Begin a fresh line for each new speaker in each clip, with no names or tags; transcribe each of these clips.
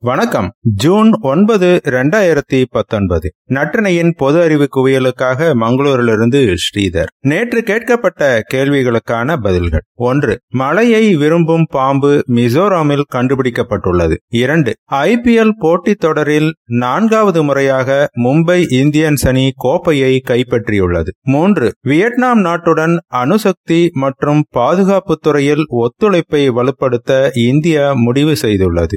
வணக்கம். ஜூன் ஒன்பது இரண்டாயிரத்தி பத்தொன்பது. நற்றினையின் பொது அறிவு குவியலுக்காக மங்களூரிலிருந்து ஸ்ரீதர். நேற்று கேட்கப்பட்ட கேள்விகளுக்கான பதில்கள். ஒன்று மழையை விரும்பும் பாம்பு மிசோராமில் கண்டுபிடிக்கப்பட்டுள்ளது. இரண்டு ஐபிஎல் போட்டித் தொடரில் நான்காவது முறையாக மும்பை இந்தியன்ஸ் அணி கோப்பையை கைப்பற்றியுள்ளது. மூன்று வியட்நாம் நாட்டுடன் அணுசக்தி மற்றும் பாதுகாப்பு துறையில் ஒத்துழைப்பை வலுப்படுத்த இந்தியா முடிவு செய்துள்ளது.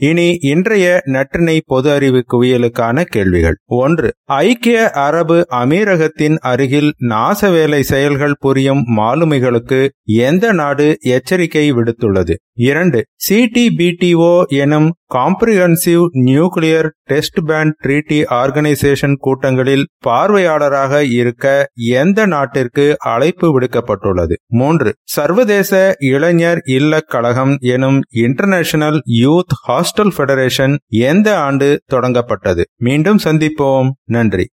இனி இன்றைய நற்றினை பொது அறிவு குவியலுக்கான கேள்விகள். ஒன்று ஐக்கிய அரபு அமீரகத்தின் அருகில் நாசவேலை செயல்கள் புரியும் மாலுமிகளுக்கு எந்த நாடு எச்சரிக்கை விடுத்துள்ளது? இரண்டு சிடிபிடிஓ எனும் comprehensive nuclear test ban treaty organisation கூட்டங்களில் பார்வையாளராக இருக்க எந்த நாட்டிற்கு அழைப்பு விடுக்கப்பட்டுள்ளது? மூன்று சர்வதேச இளைஞர் இல்ல கழகம் எனும் இன்டர்நேஷனல் யூத் ஹாஸ்டல் பெடரேஷன் எந்த ஆண்டு தொடங்கப்பட்டது? மீண்டும் சந்திப்போம். நன்றி.